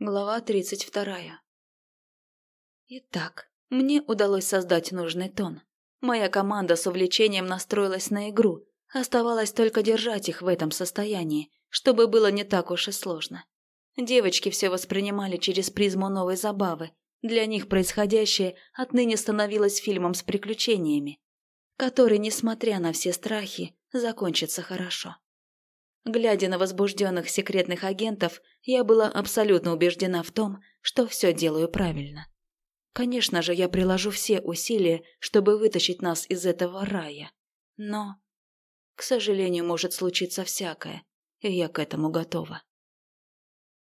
Глава тридцать вторая. Итак, мне удалось создать нужный тон. Моя команда с увлечением настроилась на игру. Оставалось только держать их в этом состоянии, чтобы было не так уж и сложно. Девочки все воспринимали через призму новой забавы. Для них происходящее отныне становилось фильмом с приключениями, который, несмотря на все страхи, закончится хорошо. Глядя на возбужденных секретных агентов, я была абсолютно убеждена в том, что все делаю правильно. Конечно же, я приложу все усилия, чтобы вытащить нас из этого рая. Но, к сожалению, может случиться всякое, и я к этому готова.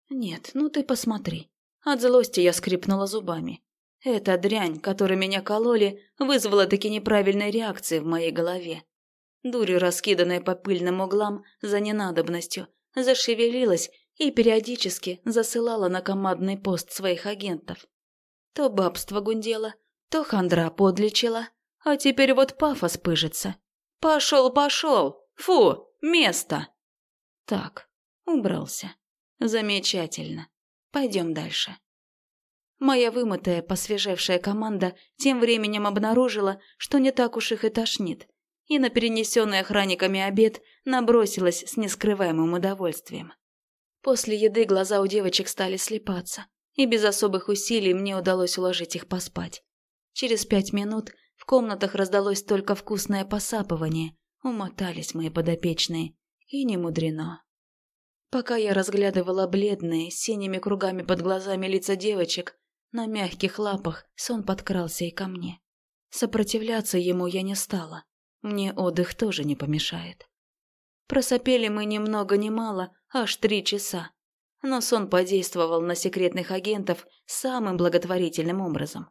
Нет, ну ты посмотри. От злости я скрипнула зубами. Эта дрянь, которой меня кололи, вызвала таки неправильные реакции в моей голове. Дурью, раскиданная по пыльным углам за ненадобностью, зашевелилась и периодически засылала на командный пост своих агентов. То бабство гундело, то хандра подлечила, а теперь вот пафос пыжится. «Пошел, пошел! Фу, место!» Так, убрался. Замечательно. Пойдем дальше. Моя вымытая, посвежевшая команда тем временем обнаружила, что не так уж их и тошнит, и на перенесенный охранниками обед набросилась с нескрываемым удовольствием. После еды глаза у девочек стали слепаться, и без особых усилий мне удалось уложить их поспать. Через пять минут в комнатах раздалось только вкусное посапывание, умотались мои подопечные, и не мудрено. Пока я разглядывала бледные, синими кругами под глазами лица девочек, на мягких лапах сон подкрался и ко мне. Сопротивляться ему я не стала, мне отдых тоже не помешает. Просопели мы ни много ни мало, аж три часа. Но сон подействовал на секретных агентов самым благотворительным образом.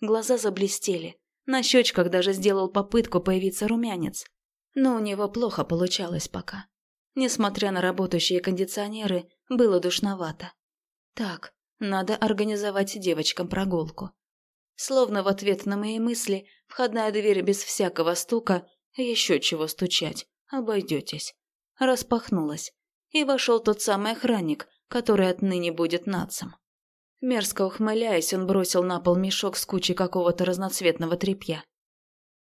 Глаза заблестели, на щечках даже сделал попытку появиться румянец. Но у него плохо получалось пока. Несмотря на работающие кондиционеры, было душновато. Так, надо организовать девочкам прогулку. Словно в ответ на мои мысли, входная дверь без всякого стука, еще чего стучать, обойдетесь, распахнулась, и вошел тот самый охранник, который отныне будет нацем. Мерзко ухмыляясь, он бросил на пол мешок с кучей какого-то разноцветного тряпья.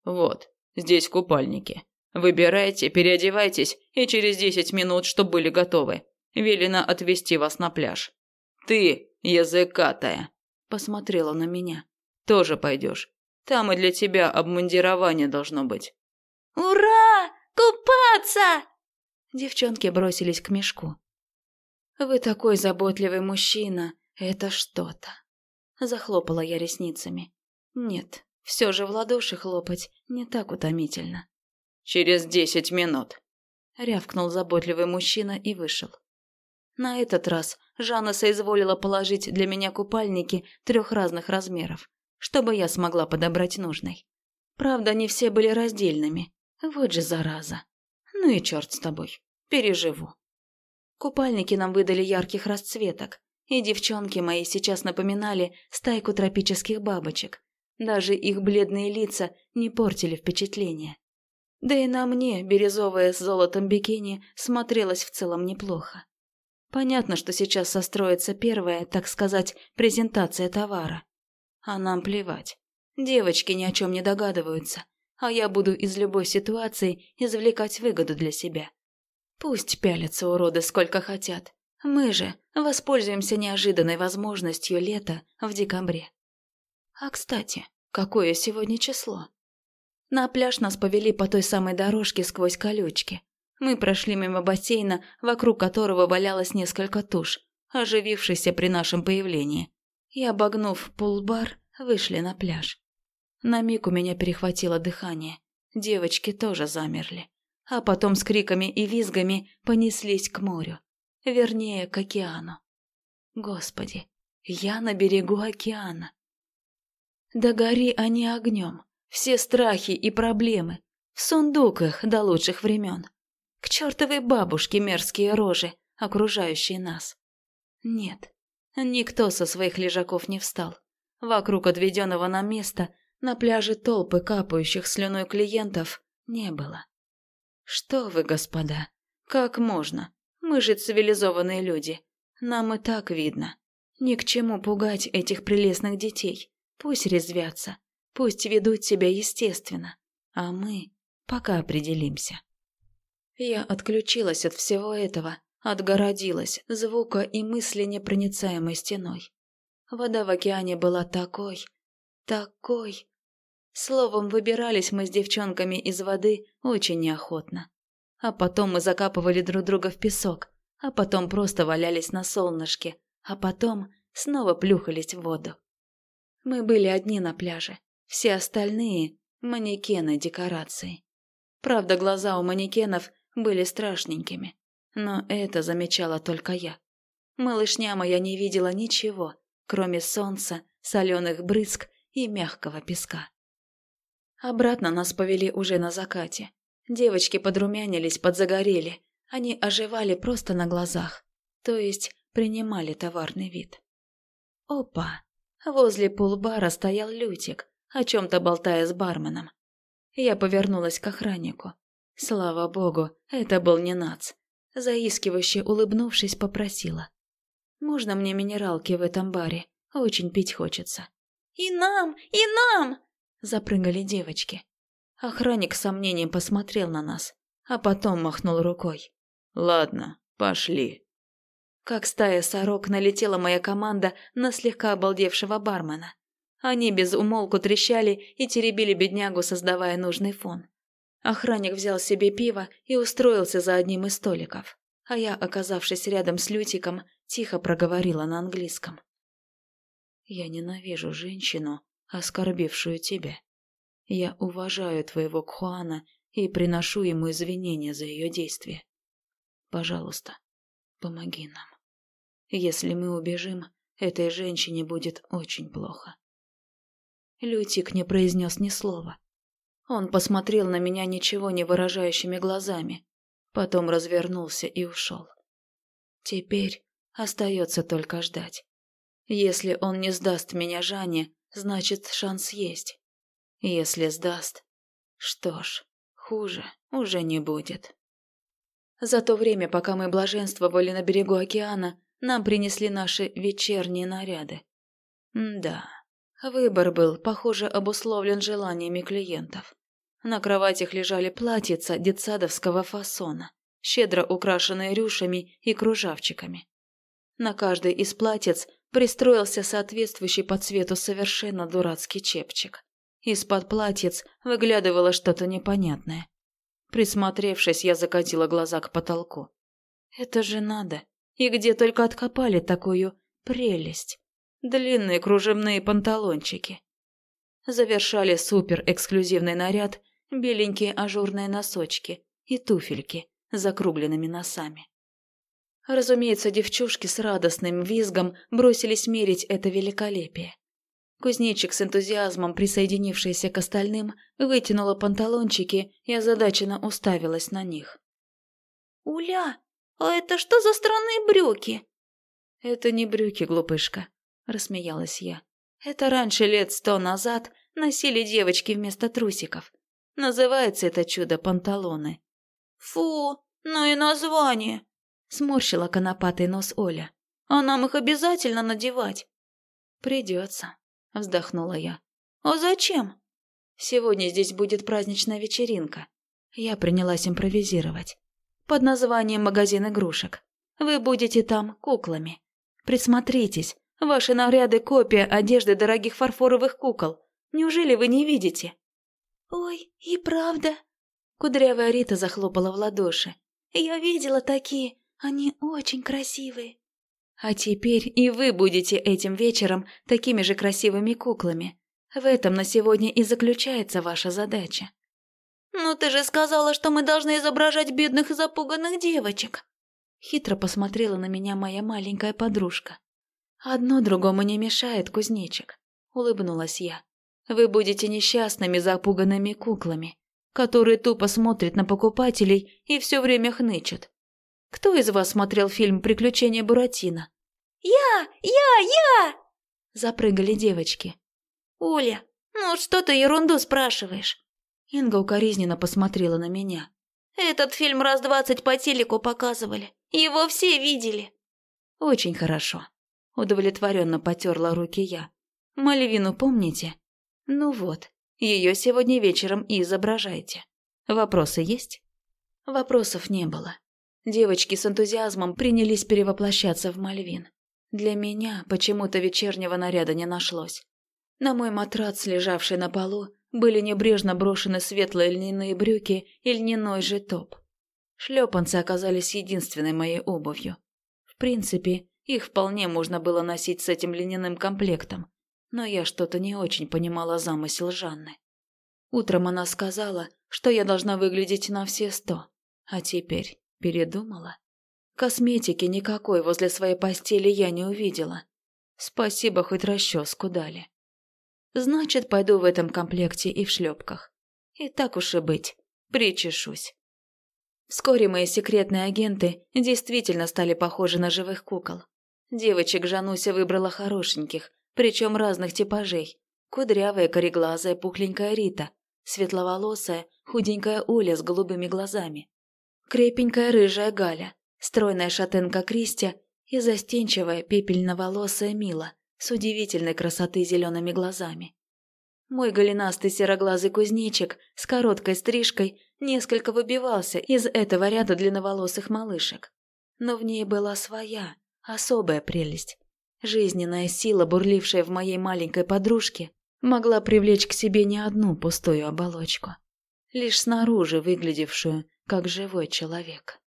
«Вот, здесь купальники. Выбирайте, переодевайтесь, и через десять минут, чтобы были готовы. Велено отвезти вас на пляж. Ты, языкатая!» Посмотрела на меня. Тоже пойдешь. Там и для тебя обмундирование должно быть. Ура! Купаться! Девчонки бросились к мешку. Вы такой заботливый мужчина, это что-то. Захлопала я ресницами. Нет, все же в ладоши хлопать не так утомительно. Через десять минут. Рявкнул заботливый мужчина и вышел. На этот раз Жанна соизволила положить для меня купальники трех разных размеров чтобы я смогла подобрать нужный. Правда, не все были раздельными. Вот же зараза. Ну и черт с тобой. Переживу. Купальники нам выдали ярких расцветок, и девчонки мои сейчас напоминали стайку тропических бабочек. Даже их бледные лица не портили впечатление. Да и на мне бирюзовая с золотом бикини смотрелась в целом неплохо. Понятно, что сейчас состроится первая, так сказать, презентация товара. А нам плевать. Девочки ни о чем не догадываются, а я буду из любой ситуации извлекать выгоду для себя. Пусть пялятся уроды сколько хотят. Мы же воспользуемся неожиданной возможностью лета в декабре. А кстати, какое сегодня число? На пляж нас повели по той самой дорожке сквозь колючки. Мы прошли мимо бассейна, вокруг которого валялось несколько туш, оживившихся при нашем появлении и, обогнув пулбар, вышли на пляж. На миг у меня перехватило дыхание. Девочки тоже замерли. А потом с криками и визгами понеслись к морю. Вернее, к океану. Господи, я на берегу океана. Да гори они огнем. Все страхи и проблемы. В сундуках до лучших времен. К чертовой бабушке мерзкие рожи, окружающие нас. Нет, Никто со своих лежаков не встал. Вокруг отведенного нам места на пляже толпы капающих слюной клиентов не было. Что вы, господа, как можно? Мы же цивилизованные люди. Нам и так видно. Ни к чему пугать этих прелестных детей. Пусть резвятся, пусть ведут себя естественно, а мы пока определимся. Я отключилась от всего этого, отгородилась звука и мысли непроницаемой стеной. Вода в океане была такой, такой. Словом, выбирались мы с девчонками из воды очень неохотно. А потом мы закапывали друг друга в песок, а потом просто валялись на солнышке, а потом снова плюхались в воду. Мы были одни на пляже, все остальные – манекены декорации. Правда, глаза у манекенов были страшненькими, но это замечала только я. Малышня моя не видела ничего, кроме солнца, соленых брызг и мягкого песка. Обратно нас повели уже на закате. Девочки подрумянились, подзагорели. Они оживали просто на глазах, то есть принимали товарный вид. Опа! Возле пулбара стоял Лютик, о чем-то болтая с барменом. Я повернулась к охраннику. Слава богу, это был не нац. Заискивающе улыбнувшись, попросила. «Можно мне минералки в этом баре? Очень пить хочется». «И нам! И нам!» Запрыгали девочки. Охранник с сомнением посмотрел на нас, а потом махнул рукой. «Ладно, пошли». Как стая сорок налетела моя команда на слегка обалдевшего бармена. Они без умолку трещали и теребили беднягу, создавая нужный фон. Охранник взял себе пиво и устроился за одним из столиков, а я, оказавшись рядом с Лютиком, тихо проговорила на английском. «Я ненавижу женщину, оскорбившую тебя. Я уважаю твоего Кхуана и приношу ему извинения за ее действия. Пожалуйста, помоги нам. Если мы убежим, этой женщине будет очень плохо». Лютик не произнес ни слова. Он посмотрел на меня ничего не выражающими глазами, потом развернулся и ушел. Теперь остается только ждать. Если он не сдаст меня Жанне, значит шанс есть. Если сдаст, что ж, хуже уже не будет. За то время, пока мы блаженствовали на берегу океана, нам принесли наши вечерние наряды. М да. Выбор был, похоже, обусловлен желаниями клиентов. На кроватях лежали платьица детсадовского фасона, щедро украшенные рюшами и кружавчиками. На каждой из платьиц пристроился соответствующий по цвету совершенно дурацкий чепчик. Из-под платьиц выглядывало что-то непонятное. Присмотревшись, я закатила глаза к потолку. Это же надо. И где только откопали такую прелесть длинные кружевные панталончики. Завершали супер-эксклюзивный наряд беленькие ажурные носочки и туфельки с закругленными носами. Разумеется, девчушки с радостным визгом бросились мерить это великолепие. Кузнечик с энтузиазмом, присоединившийся к остальным, вытянула панталончики и озадаченно уставилась на них. «Уля, а это что за странные брюки?» «Это не брюки, глупышка рассмеялась я. Это раньше лет сто назад носили девочки вместо трусиков. Называется это чудо панталоны. Фу, ну и название. Сморщила конопатый нос Оля. А нам их обязательно надевать? Придется, вздохнула я. А зачем? Сегодня здесь будет праздничная вечеринка. Я принялась импровизировать. Под названием «Магазин игрушек». Вы будете там куклами. Присмотритесь, Ваши наряды – копия одежды дорогих фарфоровых кукол. Неужели вы не видите?» «Ой, и правда!» Кудрявая Рита захлопала в ладоши. «Я видела такие. Они очень красивые». «А теперь и вы будете этим вечером такими же красивыми куклами. В этом на сегодня и заключается ваша задача». «Ну ты же сказала, что мы должны изображать бедных и запуганных девочек!» Хитро посмотрела на меня моя маленькая подружка. «Одно другому не мешает, кузнечик», — улыбнулась я. «Вы будете несчастными запуганными куклами, которые тупо смотрят на покупателей и все время хнычут. Кто из вас смотрел фильм «Приключения Буратино»?» «Я! Я! Я!» Запрыгали девочки. «Оля, ну что ты ерунду спрашиваешь?» Инга укоризненно посмотрела на меня. «Этот фильм раз двадцать по телеку показывали. Его все видели». «Очень хорошо. Удовлетворенно потерла руки я. Мальвину помните? Ну вот, ее сегодня вечером и изображайте. Вопросы есть? Вопросов не было. Девочки с энтузиазмом принялись перевоплощаться в Мальвин. Для меня почему-то вечернего наряда не нашлось. На мой матрац, лежавший на полу, были небрежно брошены светлые льняные брюки и льняной же топ. Шлепанцы оказались единственной моей обувью. В принципе, их вполне можно было носить с этим льняным комплектом, но я что-то не очень понимала замысел Жанны. Утром она сказала, что я должна выглядеть на все сто, а теперь передумала. Косметики никакой возле своей постели я не увидела. Спасибо, хоть расческу дали. Значит, пойду в этом комплекте и в шлепках. И так уж и быть, причешусь. Вскоре мои секретные агенты действительно стали похожи на живых кукол. Девочек Жануся выбрала хорошеньких, причем разных типажей. Кудрявая, кореглазая, пухленькая Рита, светловолосая, худенькая Оля с голубыми глазами, крепенькая рыжая Галя, стройная шатенка Кристи и застенчивая пепельноволосая Мила с удивительной красоты зелеными глазами. Мой голенастый сероглазый кузнечик с короткой стрижкой несколько выбивался из этого ряда длинноволосых малышек. Но в ней была своя, особая прелесть. Жизненная сила, бурлившая в моей маленькой подружке, могла привлечь к себе не одну пустую оболочку, лишь снаружи выглядевшую как живой человек.